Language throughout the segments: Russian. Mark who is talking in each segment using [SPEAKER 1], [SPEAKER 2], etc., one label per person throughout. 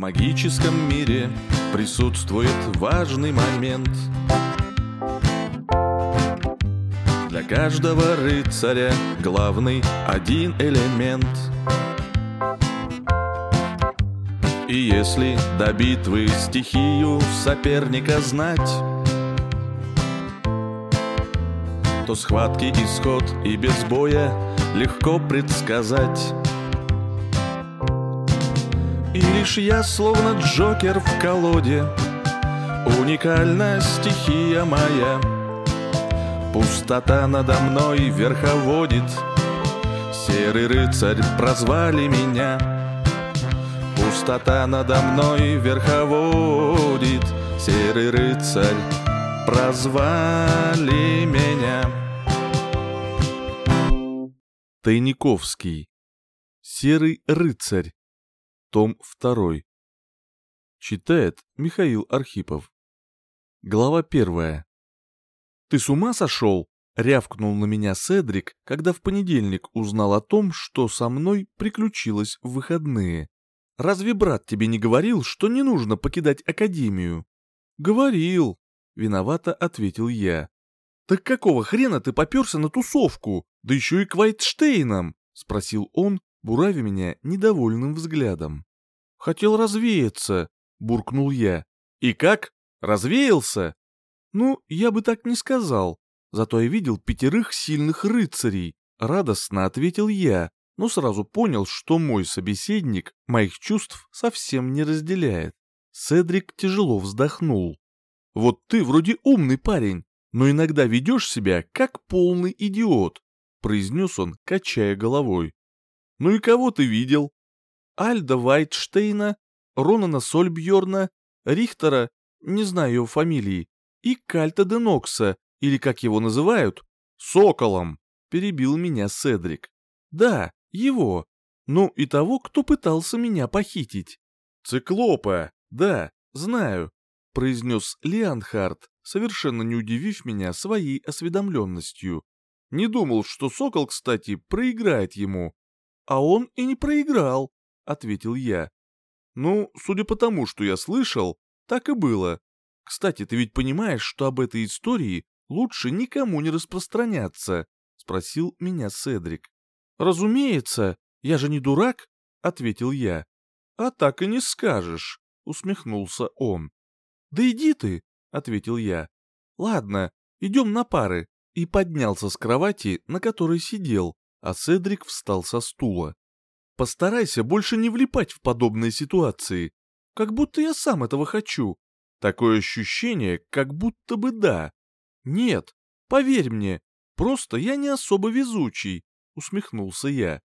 [SPEAKER 1] магическом мире присутствует важный момент. Для каждого рыцаря главный один элемент. И если до битвы стихию соперника знать, то схватки исход и без боя легко предсказать. И лишь я, словно Джокер в колоде, Уникальна стихия моя. Пустота надо мной верховодит, Серый рыцарь прозвали меня. Пустота надо мной верховодит, Серый рыцарь прозвали меня.
[SPEAKER 2] Тайниковский. Серый рыцарь. Том 2. Читает Михаил Архипов. Глава 1. «Ты с ума сошел?» — рявкнул на меня Седрик, когда в понедельник узнал о том, что со мной приключилось в выходные. «Разве брат тебе не говорил, что не нужно покидать Академию?» «Говорил», — виновато ответил я. «Так какого хрена ты поперся на тусовку, да еще и к Вайтштейнам?» — спросил он, буравя меня недовольным взглядом. «Хотел развеяться», — буркнул я. «И как? Развеялся?» «Ну, я бы так не сказал. Зато я видел пятерых сильных рыцарей», — радостно ответил я, но сразу понял, что мой собеседник моих чувств совсем не разделяет. Седрик тяжело вздохнул. «Вот ты вроде умный парень, но иногда ведешь себя как полный идиот», — произнес он, качая головой. «Ну и кого ты видел?» «Альда Вайтштейна, Ронана Сольбьорна, Рихтера, не знаю его фамилии, и Кальта де Нокса, или как его называют, Соколом», — перебил меня Седрик. «Да, его. Ну и того, кто пытался меня похитить». «Циклопа, да, знаю», — произнес Леонхард, совершенно не удивив меня своей осведомленностью. Не думал, что Сокол, кстати, проиграет ему. А он и не проиграл, ответил я. Ну, судя по тому, что я слышал, так и было. Кстати, ты ведь понимаешь, что об этой истории лучше никому не распространяться, спросил меня Седрик. Разумеется, я же не дурак, ответил я. А так и не скажешь, усмехнулся он. Да иди ты, ответил я. Ладно, идем на пары, и поднялся с кровати, на которой сидел, а Седрик встал со стула. Постарайся больше не влипать в подобные ситуации. Как будто я сам этого хочу. Такое ощущение, как будто бы да. Нет, поверь мне, просто я не особо везучий, усмехнулся я.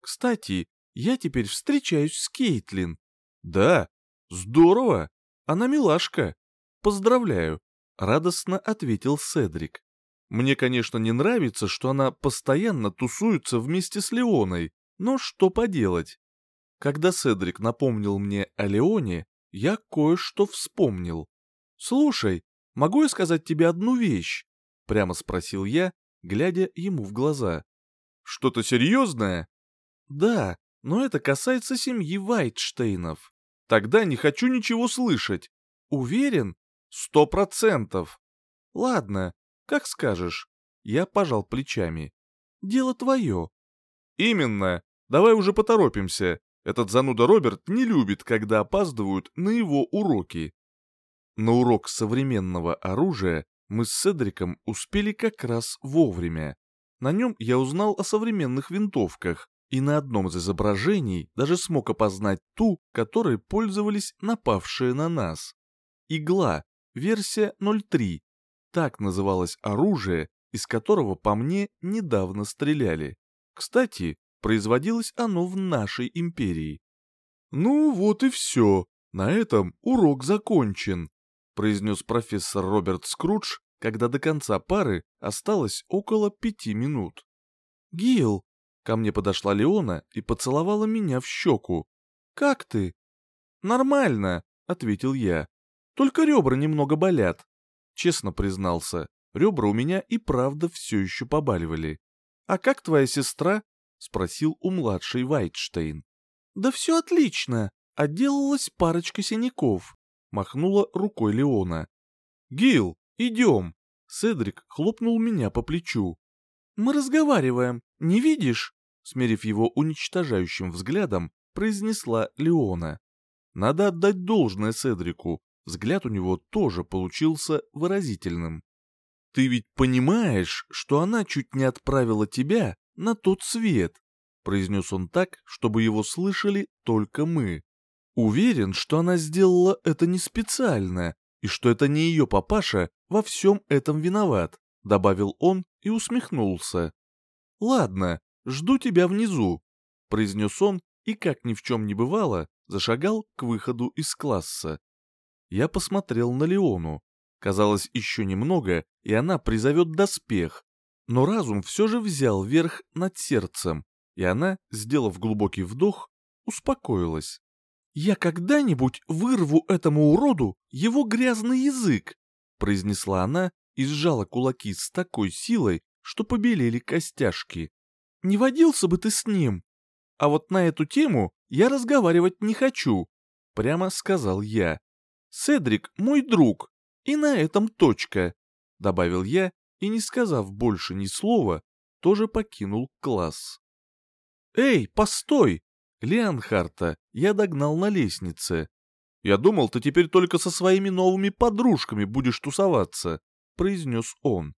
[SPEAKER 2] Кстати, я теперь встречаюсь с Кейтлин. Да, здорово, она милашка. Поздравляю, радостно ответил Седрик. Мне, конечно, не нравится, что она постоянно тусуется вместе с Леоной, но что поделать? Когда Седрик напомнил мне о Леоне, я кое-что вспомнил. «Слушай, могу я сказать тебе одну вещь?» — прямо спросил я, глядя ему в глаза. «Что-то серьезное?» «Да, но это касается семьи Вайтштейнов. Тогда не хочу ничего слышать. Уверен? Сто процентов. Ладно, как скажешь. Я пожал плечами. Дело твое. Именно. Давай уже поторопимся. Этот зануда Роберт не любит, когда опаздывают на его уроки. На урок современного оружия мы с Седриком успели как раз вовремя. На нем я узнал о современных винтовках, и на одном из изображений даже смог опознать ту, которой пользовались напавшие на нас. Игла, версия 03, так называлось оружие, из которого по мне недавно стреляли. Кстати, производилось оно в нашей империи. «Ну вот и все, на этом урок закончен», произнес профессор Роберт Скрудж, когда до конца пары осталось около пяти минут. «Гил!» — ко мне подошла Леона и поцеловала меня в щеку. «Как ты?» «Нормально», — ответил я. «Только ребра немного болят. Честно признался, ребра у меня и правда все еще побаливали. «А как твоя сестра?» — спросил у младшей Вайтштейн. «Да все отлично», отделалась парочка синяков. Махнула рукой Леона. «Гил, идем!» Седрик хлопнул меня по плечу. «Мы разговариваем, не видишь?» Смерив его уничтожающим взглядом, произнесла Леона. Надо отдать должное Седрику, взгляд у него тоже получился выразительным. «Ты ведь понимаешь, что она чуть не отправила тебя на тот свет?» произнес он так, чтобы его слышали только мы. Уверен, что она сделала это не специально, и что это не ее папаша во всем этом виноват, добавил он и усмехнулся. Ладно, жду тебя внизу, произнес он и, как ни в чем не бывало, зашагал к выходу из класса. Я посмотрел на Леону. Казалось, еще немного, и она призовет доспех. Но разум все же взял верх над сердцем, и она, сделав глубокий вдох, успокоилась. «Я когда-нибудь вырву этому уроду его грязный язык», произнесла она и сжала кулаки с такой силой, что побелели костяшки. «Не водился бы ты с ним. А вот на эту тему я разговаривать не хочу», прямо сказал я. «Седрик мой друг, и на этом точка», добавил я и, не сказав больше ни слова, тоже покинул класс. «Эй, постой!» Леонхарта я догнал на лестнице. «Я думал, ты теперь только со своими новыми подружками будешь тусоваться», — произнес он.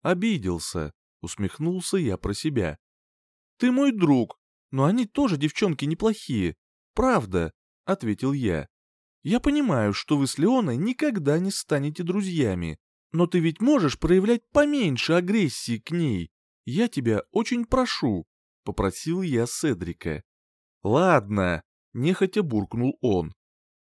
[SPEAKER 2] Обиделся, усмехнулся я про себя. «Ты мой друг, но они тоже девчонки неплохие. Правда», — ответил я. «Я понимаю, что вы с Леоной никогда не станете друзьями, но ты ведь можешь проявлять поменьше агрессии к ней. Я тебя очень прошу», — попросил я Седрика. «Ладно», — нехотя буркнул он.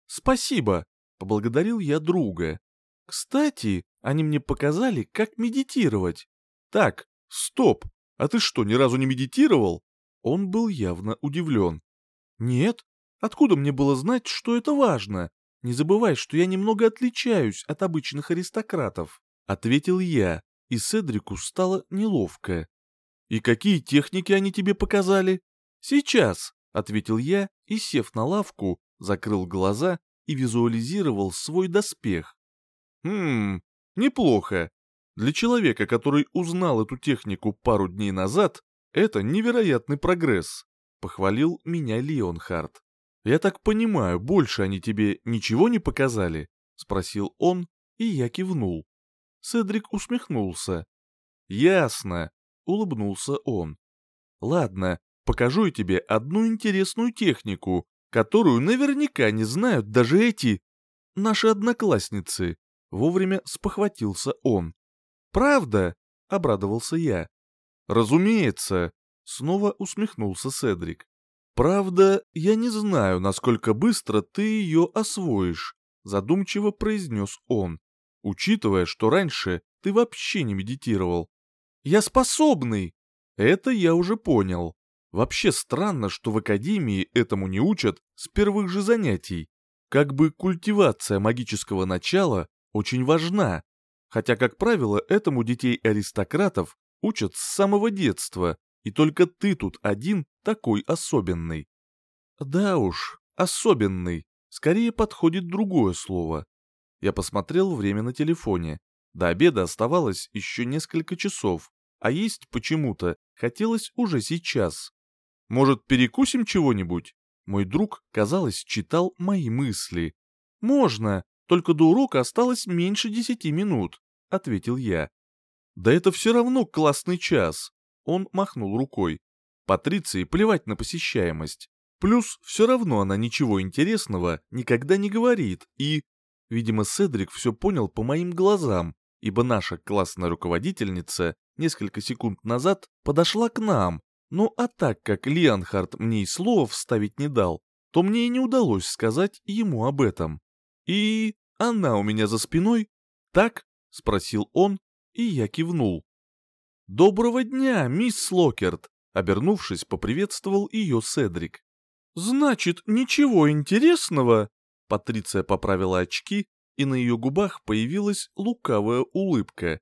[SPEAKER 2] «Спасибо», — поблагодарил я друга. «Кстати, они мне показали, как медитировать». «Так, стоп, а ты что, ни разу не медитировал?» Он был явно удивлен. «Нет, откуда мне было знать, что это важно? Не забывай, что я немного отличаюсь от обычных аристократов», — ответил я, и Седрику стало неловко. «И какие техники они тебе показали?» «Сейчас», ответил я и, сев на лавку, закрыл глаза и визуализировал свой доспех. Хм, неплохо. Для человека, который узнал эту технику пару дней назад, это невероятный прогресс, похвалил меня Леонхард. Я так понимаю, больше они тебе ничего не показали? спросил он, и я кивнул. Седрик усмехнулся. Ясно, улыбнулся он. Ладно, покажу я тебе одну интересную технику, которую наверняка не знают даже эти... наши одноклассницы. Вовремя спохватился он. «Правда?» — обрадовался я. «Разумеется», — снова усмехнулся Седрик. «Правда, я не знаю, насколько быстро ты ее освоишь», — задумчиво произнес он, учитывая, что раньше ты вообще не медитировал. «Я способный!» «Это я уже понял. Вообще странно, что в академии этому не учат с первых же занятий. Как бы культивация магического начала очень важна, хотя, как правило, этому детей аристократов учат с самого детства, и только ты тут один такой особенный. Да уж, особенный, скорее подходит другое слово. Я посмотрел время на телефоне. До обеда оставалось еще несколько часов, а есть почему-то хотелось уже сейчас. Может, перекусим чего-нибудь? Мой друг, казалось, читал мои мысли. Можно, только до урока осталось меньше десяти минут, ответил я. Да это все равно классный час. Он махнул рукой. Патриции плевать на посещаемость. Плюс все равно она ничего интересного никогда не говорит и... Видимо, Седрик все понял по моим глазам, ибо наша классная руководительница несколько секунд назад подошла к нам ну а так как Лианхард мне и слова вставить не дал, то мне и не удалось сказать ему об этом. И она у меня за спиной? Так? Спросил он, и я кивнул. «Доброго дня, мисс Локерт!» Обернувшись, поприветствовал ее Седрик. «Значит, ничего интересного?» Патриция поправила очки, и на ее губах появилась лукавая улыбка.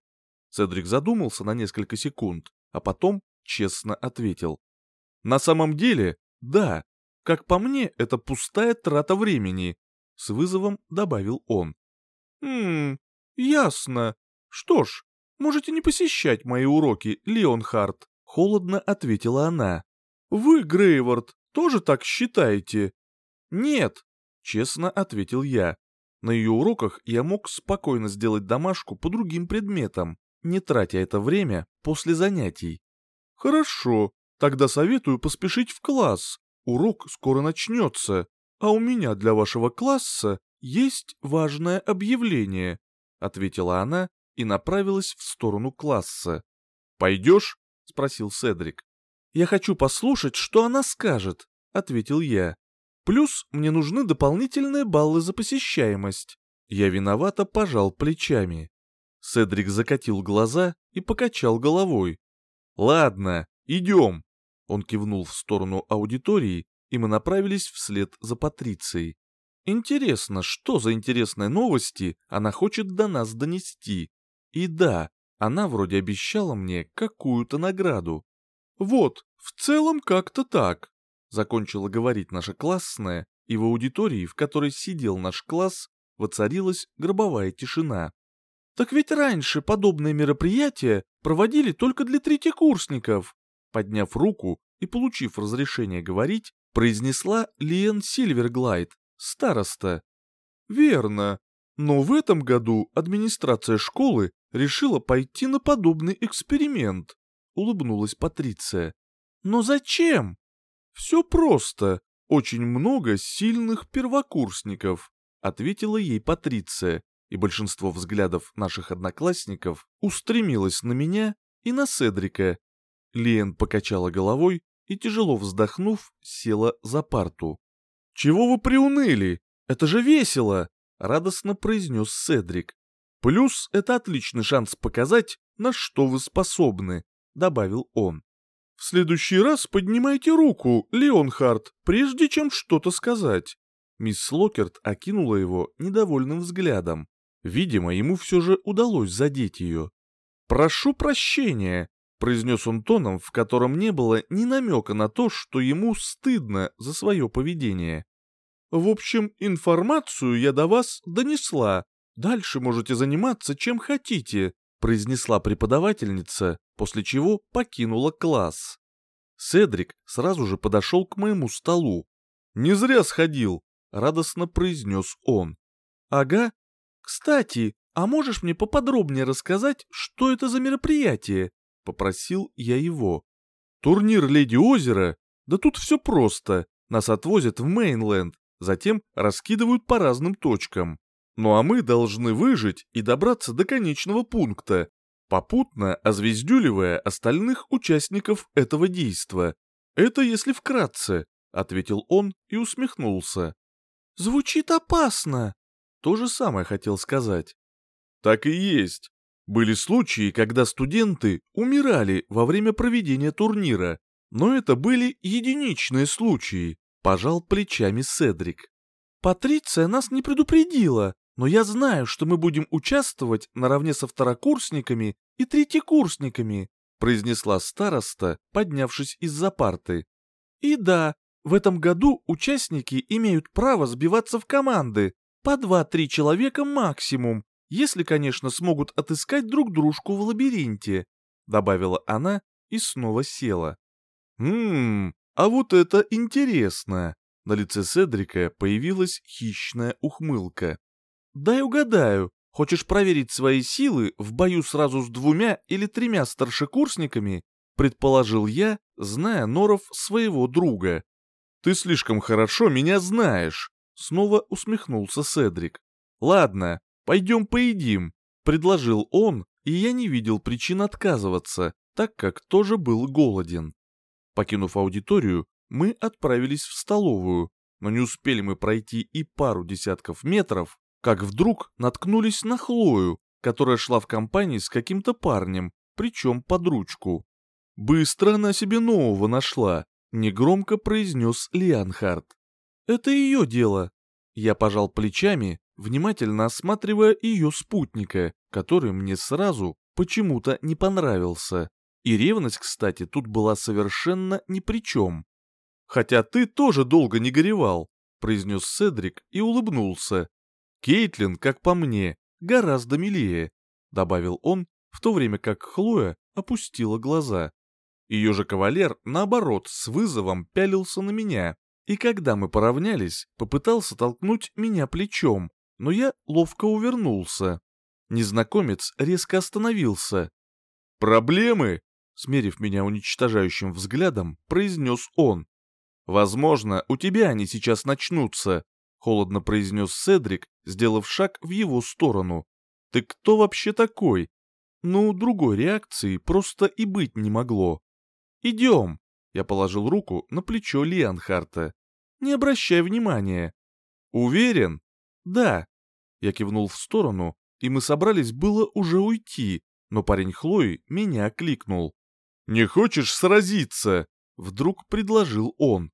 [SPEAKER 2] Седрик задумался на несколько секунд, а потом честно ответил. На самом деле, да, Как по мне, это пустая трата времени», — с вызовом добавил он. «Ммм, ясно. Что ж, можете не посещать мои уроки, Леонхард», — холодно ответила она. «Вы, Грейвард, тоже так считаете?» «Нет», — честно ответил я. На ее уроках я мог спокойно сделать домашку по другим предметам, не тратя это время после занятий. «Хорошо, тогда советую поспешить в класс. Урок скоро начнется, а у меня для вашего класса есть важное объявление», — ответила она и направилась в сторону класса. «Пойдешь?» — спросил Седрик. «Я хочу послушать, что она скажет», — ответил я. «Плюс мне нужны дополнительные баллы за посещаемость». Я виновато пожал плечами. Седрик закатил глаза и покачал головой. «Ладно, идем!» Он кивнул в сторону аудитории, и мы направились вслед за Патрицией. Интересно, что за интересные новости она хочет до нас донести? И да, она вроде обещала мне какую-то награду. Вот, в целом как-то так, закончила говорить наша классная, и в аудитории, в которой сидел наш класс, воцарилась гробовая тишина. Так ведь раньше подобные мероприятия проводили только для третьекурсников. Подняв руку и получив разрешение говорить, произнесла Лиен Сильверглайд, староста. Верно, но в этом году администрация школы решила пойти на подобный эксперимент, улыбнулась Патриция. Но зачем? Все просто, очень много сильных первокурсников, ответила ей Патриция, и большинство взглядов наших одноклассников устремилось на меня и на Седрика. Лиен покачала головой и, тяжело вздохнув, села за парту. «Чего вы приуныли? Это же весело!» — радостно произнес Седрик. «Плюс это отличный шанс показать, на что вы способны», — добавил он. «В следующий раз поднимайте руку, Леонхард, прежде чем что-то сказать». Мисс Локерт окинула его недовольным взглядом. Видимо, ему все же удалось задеть ее. «Прошу прощения», — произнес он тоном, в котором не было ни намека на то, что ему стыдно за свое поведение. «В общем, информацию я до вас донесла. Дальше можете заниматься чем хотите», — произнесла преподавательница, после чего покинула класс. Седрик сразу же подошел к моему столу. «Не зря сходил», — радостно произнес он. «Ага, «Кстати, а можешь мне поподробнее рассказать, что это за мероприятие?» — попросил я его. «Турнир Леди Озера? Да тут все просто. Нас отвозят в Мейнленд, затем раскидывают по разным точкам. Ну а мы должны выжить и добраться до конечного пункта, попутно озвездюливая остальных участников этого действа. Это если вкратце», — ответил он и усмехнулся. «Звучит опасно», то же самое хотел сказать. Так и есть. Были случаи, когда студенты умирали во время проведения турнира, но это были единичные случаи, пожал плечами Седрик. Патриция нас не предупредила, но я знаю, что мы будем участвовать наравне со второкурсниками и третьекурсниками, произнесла староста, поднявшись из-за парты. И да, в этом году участники имеют право сбиваться в команды, по два-три человека максимум, если, конечно, смогут отыскать друг дружку в лабиринте», — добавила она и снова села. «Ммм, а вот это интересно!» На лице Седрика появилась хищная ухмылка. «Дай угадаю, хочешь проверить свои силы в бою сразу с двумя или тремя старшекурсниками?» Предположил я, зная норов своего друга. «Ты слишком хорошо меня знаешь», Снова усмехнулся Седрик. «Ладно, пойдем поедим», — предложил он, и я не видел причин отказываться, так как тоже был голоден. Покинув аудиторию, мы отправились в столовую, но не успели мы пройти и пару десятков метров, как вдруг наткнулись на Хлою, которая шла в компании с каким-то парнем, причем под ручку. «Быстро она себе нового нашла», — негромко произнес Лианхард. Это ее дело. Я пожал плечами, внимательно осматривая ее спутника, который мне сразу почему-то не понравился. И ревность, кстати, тут была совершенно ни при чем. Хотя ты тоже долго не горевал, произнес Седрик и улыбнулся. Кейтлин, как по мне, гораздо милее, добавил он, в то время как Хлоя опустила глаза. Ее же кавалер, наоборот, с вызовом пялился на меня, и когда мы поравнялись, попытался толкнуть меня плечом, но я ловко увернулся. Незнакомец резко остановился. «Проблемы?» — смерив меня уничтожающим взглядом, произнес он. «Возможно, у тебя они сейчас начнутся», — холодно произнес Седрик, сделав шаг в его сторону. «Ты кто вообще такой?» Ну, другой реакции просто и быть не могло. «Идем!» — я положил руку на плечо Лианхарта. «Не обращай внимания». «Уверен?» «Да». Я кивнул в сторону, и мы собрались было уже уйти, но парень Хлои меня окликнул. «Не хочешь сразиться?» — вдруг предложил он.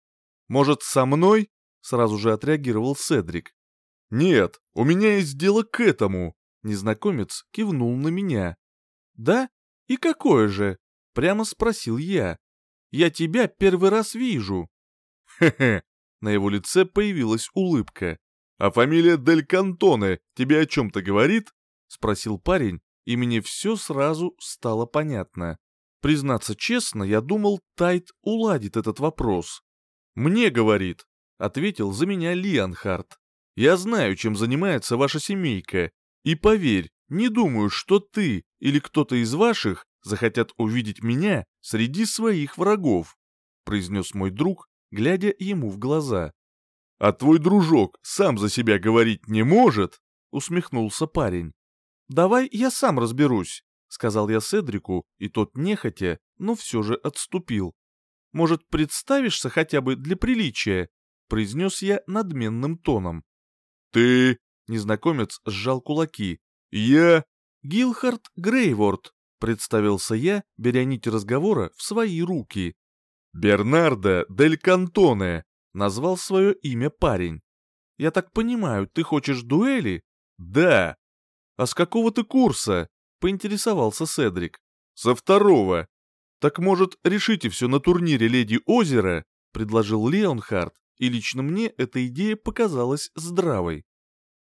[SPEAKER 2] «Может, со мной?» — сразу же отреагировал Седрик. «Нет, у меня есть дело к этому», — незнакомец кивнул на меня. «Да? И какое же?» — прямо спросил я. «Я тебя первый раз вижу». «Хе-хе», — на его лице появилась улыбка. «А фамилия Дель Кантоне тебе о чем-то говорит?» — спросил парень, и мне все сразу стало понятно. Признаться честно, я думал, Тайт уладит этот вопрос. «Мне говорит», — ответил за меня Лианхард. «Я знаю, чем занимается ваша семейка, и поверь, не думаю, что ты или кто-то из ваших захотят увидеть меня среди своих врагов», — произнес мой друг, глядя ему в глаза. «А твой дружок сам за себя говорить не может?» — усмехнулся парень. «Давай я сам разберусь», — сказал я Седрику, и тот нехотя, но все же отступил. «Может, представишься хотя бы для приличия?» — произнес я надменным тоном. «Ты...» — незнакомец сжал кулаки. «Я...» «Гилхард Грейворд», — представился я, беря нить разговора в свои руки. «Бернардо Дель Кантоне», Назвал свое имя парень. «Я так понимаю, ты хочешь дуэли?» «Да». «А с какого ты курса?» — поинтересовался Седрик. «Со второго». «Так, может, решите все на турнире Леди Озера?» — предложил Леонхард, и лично мне эта идея показалась здравой.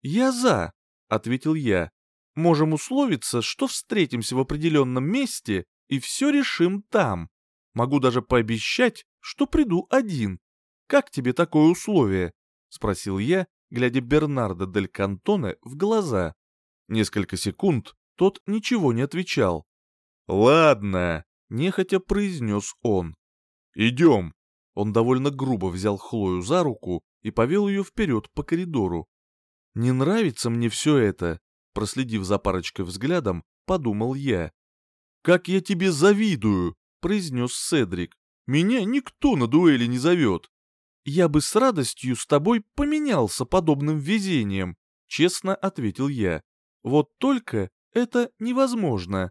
[SPEAKER 2] «Я за», — ответил я. «Можем условиться, что встретимся в определенном месте и все решим там. Могу даже пообещать, что приду один, «Как тебе такое условие?» — спросил я, глядя Бернардо дель Кантоне в глаза. Несколько секунд тот ничего не отвечал. «Ладно», — нехотя произнес он. «Идем». Он довольно грубо взял Хлою за руку и повел ее вперед по коридору. «Не нравится мне все это», — проследив за парочкой взглядом, подумал я. «Как я тебе завидую», — произнес Седрик. «Меня никто на дуэли не зовет». «Я бы с радостью с тобой поменялся подобным везением», — честно ответил я. «Вот только это невозможно».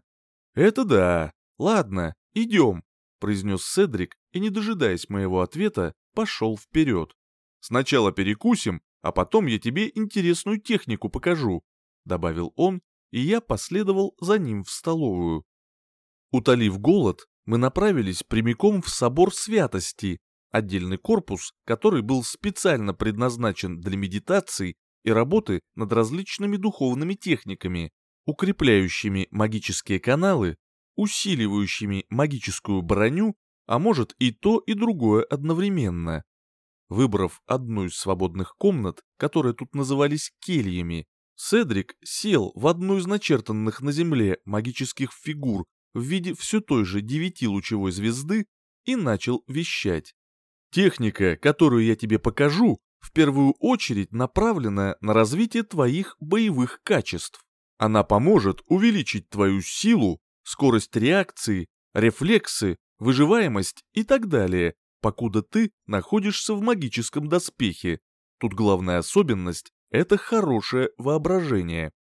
[SPEAKER 2] «Это да. Ладно, идем», — произнес Седрик и, не дожидаясь моего ответа, пошел вперед. «Сначала перекусим, а потом я тебе интересную технику покажу», — добавил он, и я последовал за ним в столовую. Утолив голод, мы направились прямиком в собор святости, отдельный корпус, который был специально предназначен для медитаций и работы над различными духовными техниками, укрепляющими магические каналы, усиливающими магическую броню, а может и то, и другое одновременно. Выбрав одну из свободных комнат, которые тут назывались кельями, Седрик сел в одну из начертанных на земле магических фигур в виде все той же девятилучевой звезды и начал вещать. Техника, которую я тебе покажу, в первую очередь направлена на развитие твоих боевых качеств. Она поможет увеличить твою силу, скорость реакции, рефлексы, выживаемость и так далее, покуда ты находишься в магическом доспехе. Тут главная особенность – это хорошее воображение.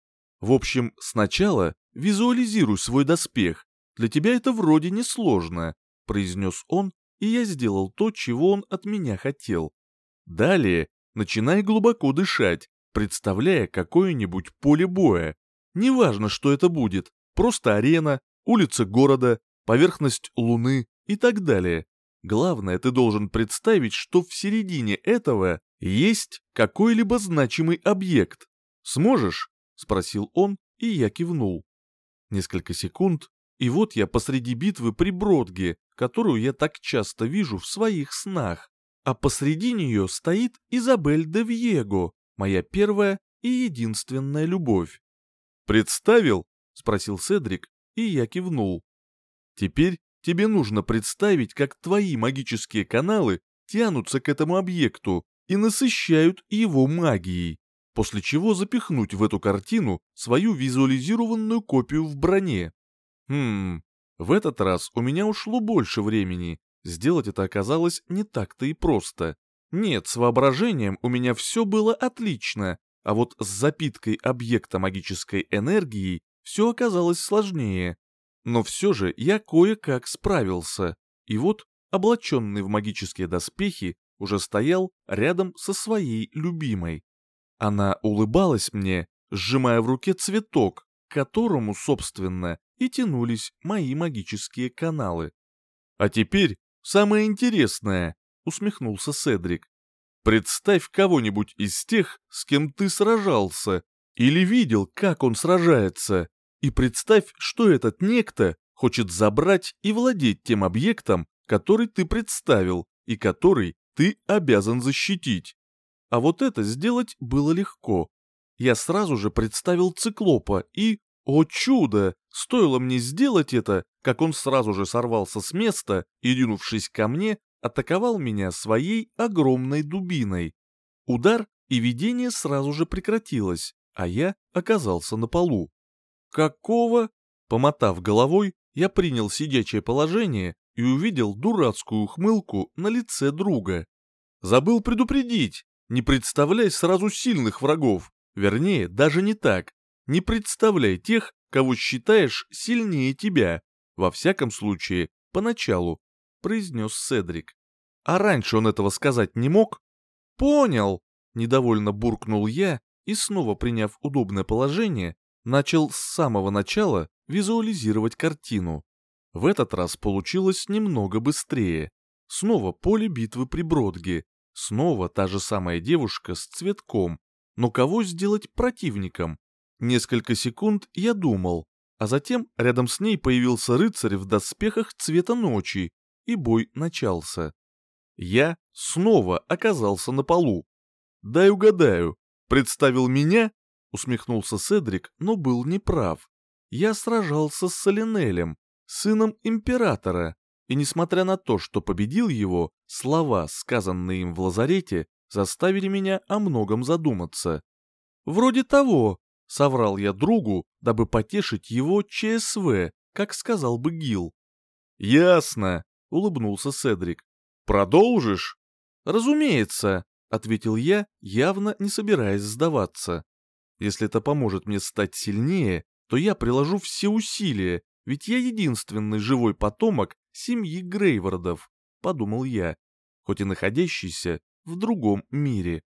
[SPEAKER 2] В общем, сначала визуализируй свой доспех. Для тебя это вроде не сложно, произнес он, и я сделал то, чего он от меня хотел. Далее начинай глубоко дышать, представляя какое-нибудь поле боя. Неважно, что это будет, просто арена, улица города, поверхность луны и так далее. Главное, ты должен представить, что в середине этого есть какой-либо значимый объект. Сможешь? Спросил он, и я кивнул. Несколько секунд, и вот я посреди битвы при Бродге, которую я так часто вижу в своих снах. А посреди нее стоит Изабель де Вьего, моя первая и единственная любовь. «Представил?» — спросил Седрик, и я кивнул. «Теперь тебе нужно представить, как твои магические каналы тянутся к этому объекту и насыщают его магией, после чего запихнуть в эту картину свою визуализированную копию в броне. Хм, в этот раз у меня ушло больше времени, сделать это оказалось не так-то и просто. Нет, с воображением у меня все было отлично, а вот с запиткой объекта магической энергии все оказалось сложнее. Но все же я кое-как справился, и вот, облаченный в магические доспехи, уже стоял рядом со своей любимой. Она улыбалась мне, сжимая в руке цветок, к которому, собственно, и тянулись мои магические каналы. «А теперь самое интересное», — усмехнулся Седрик. «Представь кого-нибудь из тех, с кем ты сражался, или видел, как он сражается, и представь, что этот некто хочет забрать и владеть тем объектом, который ты представил и который ты обязан защитить. А вот это сделать было легко. Я сразу же представил циклопа и, о чудо, стоило мне сделать это, как он сразу же сорвался с места и, ринувшись ко мне, атаковал меня своей огромной дубиной. Удар и видение сразу же прекратилось, а я оказался на полу. «Какого?» Помотав головой, я принял сидячее положение и увидел дурацкую ухмылку на лице друга. Забыл предупредить, не представляй сразу сильных врагов, вернее, даже не так. Не представляй тех, кого считаешь сильнее тебя, во всяком случае, поначалу, произнес Седрик. А раньше он этого сказать не мог? Понял, недовольно буркнул я и снова приняв удобное положение, начал с самого начала визуализировать картину. В этот раз получилось немного быстрее. Снова поле битвы при Бродге, снова та же самая девушка с цветком, но кого сделать противником? Несколько секунд я думал, а затем рядом с ней появился рыцарь в доспехах цвета ночи, и бой начался. Я снова оказался на полу. «Дай угадаю, представил меня усмехнулся Седрик, но был неправ. Я сражался с Солинелем, сыном императора, и несмотря на то, что победил его, слова, сказанные им в лазарете, заставили меня о многом задуматься. «Вроде того», — соврал я другу, дабы потешить его ЧСВ, как сказал бы Гил. «Ясно», — улыбнулся Седрик. «Продолжишь?» «Разумеется», — ответил я, явно не собираясь сдаваться. Если это поможет мне стать сильнее, то я приложу все усилия, ведь я единственный живой потомок семьи Грейвардов, подумал я, хоть и находящийся в другом мире.